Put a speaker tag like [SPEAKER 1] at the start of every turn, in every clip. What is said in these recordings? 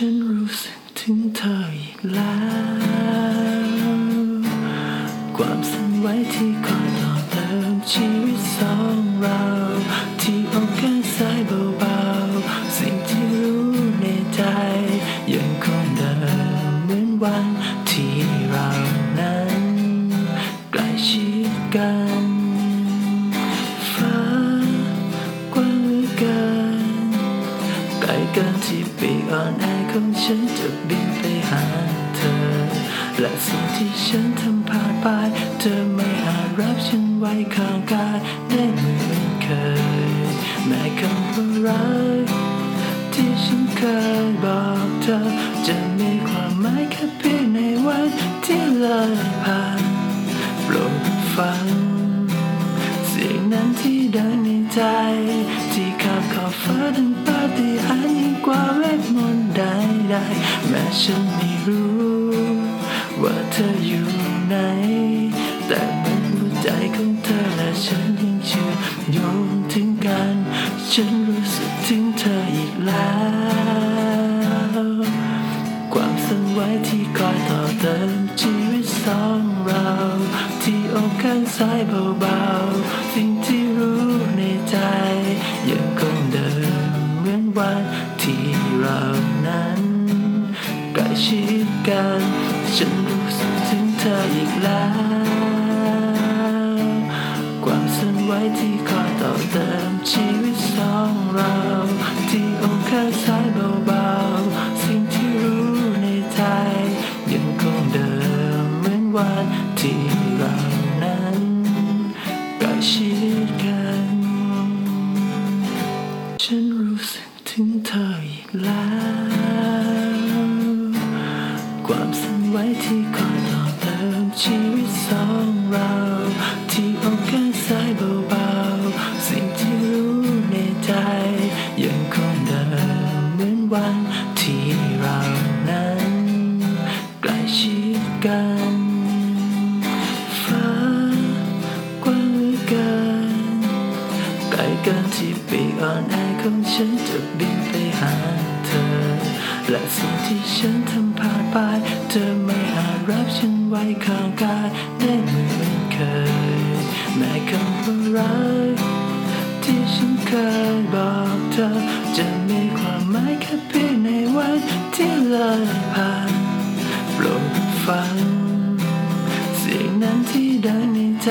[SPEAKER 1] ฉันรู้สึกถึงเธออีกแล้ว ความสั่นไหวที่คอยต่อเติมชีวิตสองเรา ที่ออกแค่สายเบาๆ สิ่งที่รู้ในใจ ยังคงเดิมเหมือนวัน ปีกอ่อนแอของฉันจะบินไปหาเธอ และสิ่งที่ฉันทำผ่านไปเธอไม่อาจรับฉันไว้ข้างกายได้เหมือนเคยแม้คำว่ารักที่ฉันเคยบอกเธอ จะมีความหมายแค่เพียงในวันที่เลยผ่านโปรดฟัง เสียงนั้นที่ดังในใจ ที่ข้ามขอบฟ้าดังปาฏิหาริย์ยิ่งกว่า ใดๆแม้ฉันไม่รู้ ว่าเธออยู่ไหน แต่เหมือนหัวใจของเธอและฉันยังเชื่อโยงถึงกัน ฉันรู้สึกถึงเธออีกแล้ว ความสั่นไหวที่คอยต่อเติมชีวิตสองเรา ที่อกข้างซ้ายเบาๆ สิ่งที่รู้ในใจ ยังคงเดิมเหมือนวันที่เรานั้น ชิดกันฉันรู้สึกถึงเธออีกแล้ว ความสั่นไหวที่คอยต่อเติมชีวิตสองเรา ที่อกข้างซ้ายเบาๆ สิ่งที่รู้ในใจ ยังคงเดิมเหมือนวันที่เรานั้นใกล้ชิดกัน ฉันรู้สึกถึงเธออีกแล้ว สองเราที่อกข้างซ้ายเบาๆ สิ่งที่รู้ในใจ ยังคงเดิมเหมือนวันที่เรานั้นใกล้ชิดกันฟ้ากว้างเหลือเกินไกลเกินที่ปีกอ่อนแอของฉันจะบินไปหาเธอ และสิ่งที่ฉันทำผ่านไป เธอไม่อาจรับฉันไว้ข้างกายได้เหมือนเคยแม้คำว่ารักที่ฉันเคยบอกเธอ จะมีความหมายแค่เพียงในวันที่เลยผ่านโปรดฟัง เสียงนั้นที่ดังในใจ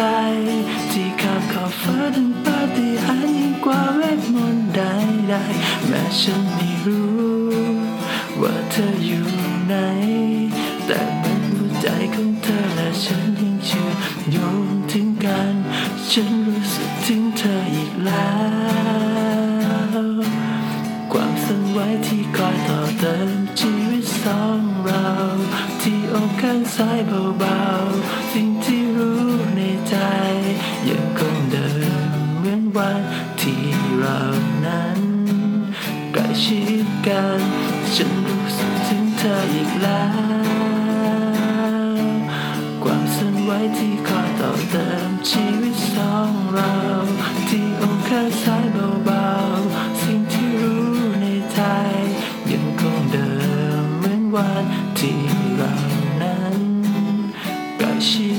[SPEAKER 1] ที่ข้ามขอบฟ้าดังปาฏิหาริย์ยิ่งกว่าเวทมนต์ใดๆแม้ฉันไม่รู้ ธออยู่ไหน แต่เหมือนหัวใจของเธอและฉันยังเชื่อโยงถึงกัน ฉันรู้สึกถึงเธออีกแล้ว ความสั่นไหวที่คอยต่อเติมชีวิตสองเรา ที่อกข้างซ้ายเบาๆ สิ่งที่รู้ในใจ ยังคงเดิมเหมือนวันที่เรา แล้ความสนไวที่คอยเติมชีวิตสองเรา ที่องค์ค่สายเบาๆ สิ่งที่รู้ในใจ ยังคงเดิมเหมือนวันที่เรานั้นกล้ชิ